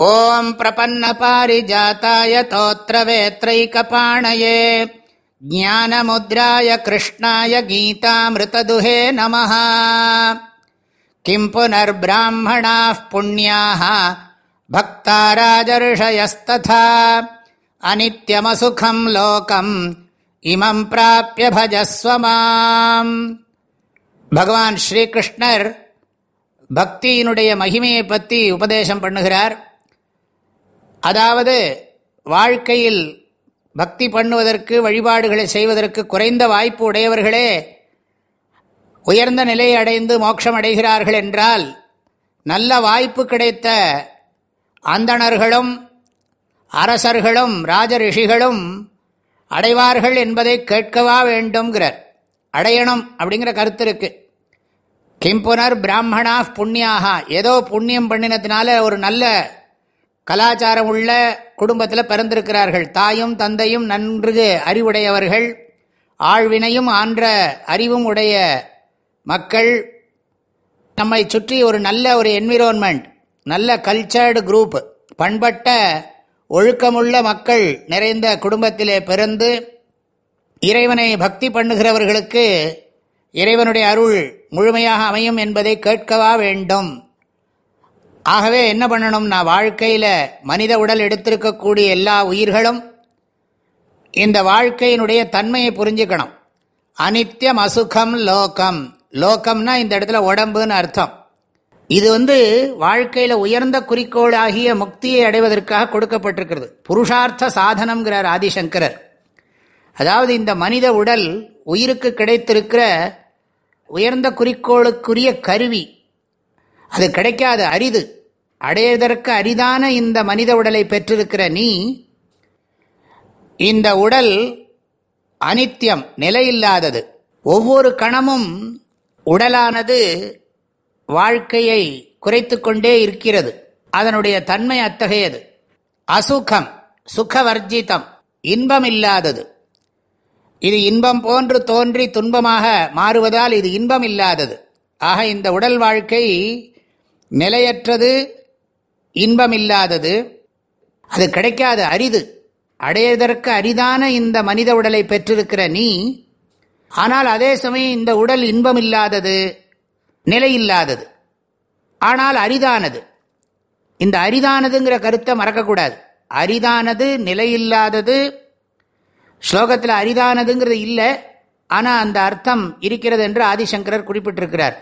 ॐ प्रपन्नपारिजाताय तोत्रवेत्रैकपाणये ज्ञानमुद्राय कृष्णाय गीतामृतदुहे नमः किं पुनर्ब्राह्मणाः पुण्याः भक्ता राजर्षयस्तथा अनित्यमसुखं लोकम् இமம் பிராப்பிய பஜஸ்வமாம் பகவான் ஸ்ரீகிருஷ்ணர் பக்தியினுடைய மகிமையை பற்றி உபதேசம் பண்ணுகிறார் அதாவது வாழ்க்கையில் பக்தி பண்ணுவதற்கு வழிபாடுகளை செய்வதற்கு குறைந்த வாய்ப்பு உடையவர்களே உயர்ந்த நிலையை அடைந்து மோட்சம் அடைகிறார்கள் என்றால் நல்ல வாய்ப்பு கிடைத்த அந்தணர்களும் அரசர்களும் ராஜ ரிஷிகளும் அடைவார்கள் என்பதை கேட்கவா வேண்டும்ங்கிறார். அடையணும் அப்படிங்கிற கருத்து இருக்கு. கிம்புனர் பிராமணா புண்ணியாகா ஏதோ புண்ணியம் பண்ணினதுனால ஒரு நல்ல கலாச்சாரம் உள்ள குடும்பத்தில் பிறந்திருக்கிறார்கள். தாயும் தந்தையும் நன்கு அறிவுடையவர்கள். ஆழ்வினையும் ஆன்ற அறிவும் உடைய மக்கள். நம்மை சுற்றி ஒரு நல்ல ஒரு என்விரோன்மெண்ட் நல்ல கல்ச்சர்டு குரூப் பண்பட்ட ஒழுக்கமுள்ள மக்கள் நிறைந்த குடும்பத்திலே பிறந்து இறைவனை பக்தி பண்ணுகிறவர்களுக்கு இறைவனுடைய அருள் முழுமையாக அமையும் என்பதை கேட்கவா வேண்டும். ஆகவே என்ன பண்ணணும்? நான் வாழ்க்கையில் மனித உடல் எடுத்திருக்கக்கூடிய எல்லா உயிர்களும் இந்த வாழ்க்கையினுடைய தன்மையை புரிஞ்சுக்கணும். அனித்யம் அசுகம் லோகம். லோகம்னா இந்த இடத்துல உடம்புன்னு அர்த்தம். இது வந்து வாழ்க்கையில் உயர்ந்த குறிக்கோளாகிய முக்தியை அடைவதற்காக கொடுக்கப்பட்டிருக்கிறது. புருஷார்த்த சாதனம்ங்கிறார் ஆதிசங்கரர். அதாவது இந்த மனித உடல் உயிருக்கு கிடைத்திருக்கிற உயர்ந்த குறிக்கோளுக்குரிய கருவி. அது கிடைக்காது அரிது. அடையதற்கு அரிதான இந்த மனித உடலை பெற்றிருக்கிற நீ இந்த உடல் அனித்தியம் நிலையில்லாதது. ஒவ்வொரு கணமும் உடலானது வாழ்க்கையை குறைத்து கொண்டே இருக்கிறது. அதனுடைய தன்மை அத்தகையது. அசுகம் சுகவர்ஜிதம் இன்பம் இல்லாதது இது இன்பம் போன்று தோன்றி துன்பமாக மாறுவதால் இது இன்பம் இல்லாதது ஆக இந்த உடல் வாழ்க்கை நிலையற்றது இன்பமில்லாதது அது கிடைக்காத அரிது. அடையதற்கு அரிதான இந்த மனித உடலை பெற்றிருக்கிற நீ ஆனால் அதே சமயம் இந்த உடல் இன்பம் இல்லாதது நிலையில்லாதது. ஆனால் அரிதானது. இந்த அரிதானதுங்கிற கருத்தை மறக்கக்கூடாது. அரிதானது நிலையில்லாதது ஸ்லோகத்தில் அரிதானதுங்கிறது இல்லை ஆனால் அந்த அர்த்தம் இருக்கிறது என்று ஆதிசங்கரர் குறிப்பிட்டிருக்கிறார்.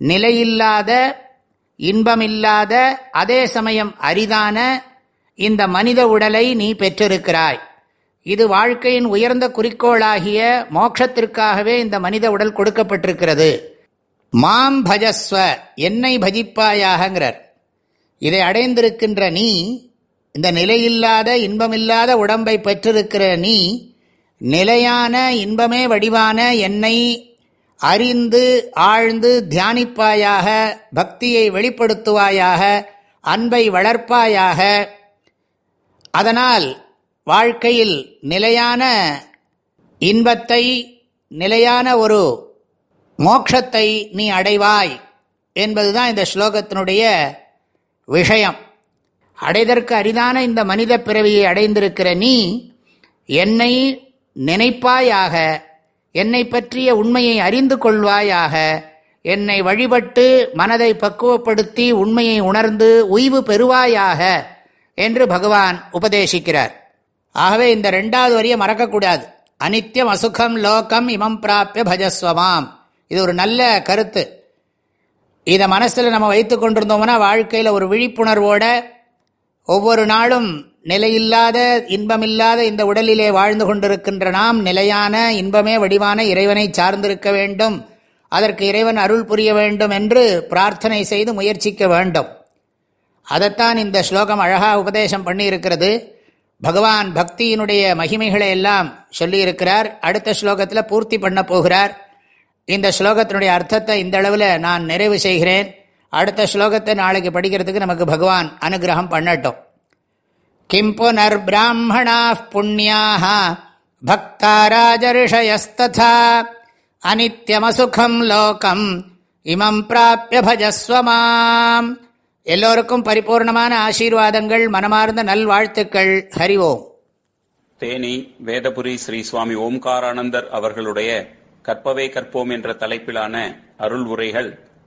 நிலையில்லாத இன்பமில்லாத அதே சமயம் அரிதான இந்த மனித உடலை நீ பெற்றிருக்கிறாய். இது வாழ்க்கையின் உயர்ந்த குறிக்கோளாகிய மோட்சத்திற்காகவே இந்த மனித உடல் கொடுக்கப்பட்டிருக்கிறது. மாம் பஜஸ்வ என்னை பஜிப்பாயாகங்கிறார். இதை அடைந்திருக்கின்ற நீ இந்த நிலையில்லாத இன்பமில்லாத உடம்பை பெற்றிருக்கிற நீ நிலையான இன்பமே வடிவான என்னை அறிந்து ஆழ்ந்து தியானிப்பாயாக பக்தியை வெளிப்படுத்துவாயாக அன்பை வளர்ப்பாயாக. அதனால் வாழ்க்கையில் நிலையான இன்பத்தை நிலையான ஒரு மோட்சத்தை நீ அடைவாய் என்பதுதான் இந்த ஸ்லோகத்தினுடைய விஷயம். அடைதற்கு அரிதான இந்த மனித பிறவியை அடைந்திருக்கிற நீ என்னை நினைப்பாயாக என்னை பற்றிய உண்மையை அறிந்து கொள்வாயாக. என்னை வழிபட்டு மனதை பக்குவப்படுத்தி உண்மையை உணர்ந்து உய்வு பெறுவாயாக என்று பகவான் உபதேசிக்கிறார். ஆகவே இந்த ரெண்டாவது வரியை மறக்கக்கூடாது. அனித்யம் அசுகம் லோகம் இமம் பிராப்பிய பஜஸ்வமாம். இது ஒரு நல்ல கருத்து. இதை மனசில் நம்ம வைத்து கொண்டிருந்தோம்னா வாழ்க்கையில் ஒரு விழிப்புணர்வோட ஒவ்வொரு நாளும் நிலையில்லாத இன்பமில்லாத இந்த உடலிலே வாழ்ந்து கொண்டிருக்கின்ற நாம் நிலையான இன்பமே வடிவான இறைவனை சார்ந்திருக்க வேண்டும். அதற்கு இறைவன் அருள் புரிய வேண்டும் என்று பிரார்த்தனை செய்து முயற்சிக்க வேண்டும். அதைத்தான் இந்த ஸ்லோகம் அழகாக உபதேசம் பண்ணியிருக்கிறது. பகவான் பக்தியினுடைய மகிமைகளை எல்லாம் சொல்லியிருக்கிறார். அடுத்த ஸ்லோகத்தில் பூர்த்தி பண்ண போகிறார். இந்த ஸ்லோகத்தினுடைய அர்த்தத்தை இந்த அளவில் நான் நிறைவு செய்கிறேன். அடுத்த ஸ்லோகத்தை நாளைக்கு படிக்கிறதுக்கு நமக்கு பகவான் அனுகிரகம் பண்ணட்டும். கிம் புனர்பிராமணா புண்ணியாக பக்தா ராஜர்ஷயஸ்தா அனித்யமசுகம் லோகம் இமம் பிராபிய பஜஸ்வமாம் எல்லோருக்கும் பரிபூர்ணமான ஆசீர்வாதங்கள் மனமார்ந்த நல்வாழ்த்துக்கள் ஓம் தேனி வேதபுரி ஸ்ரீ சுவாமி ஓம்காரானந்தர் அவர்களுடைய கற்பவே கற்போம் என்ற தலைப்பிலான அருள் உரைகள்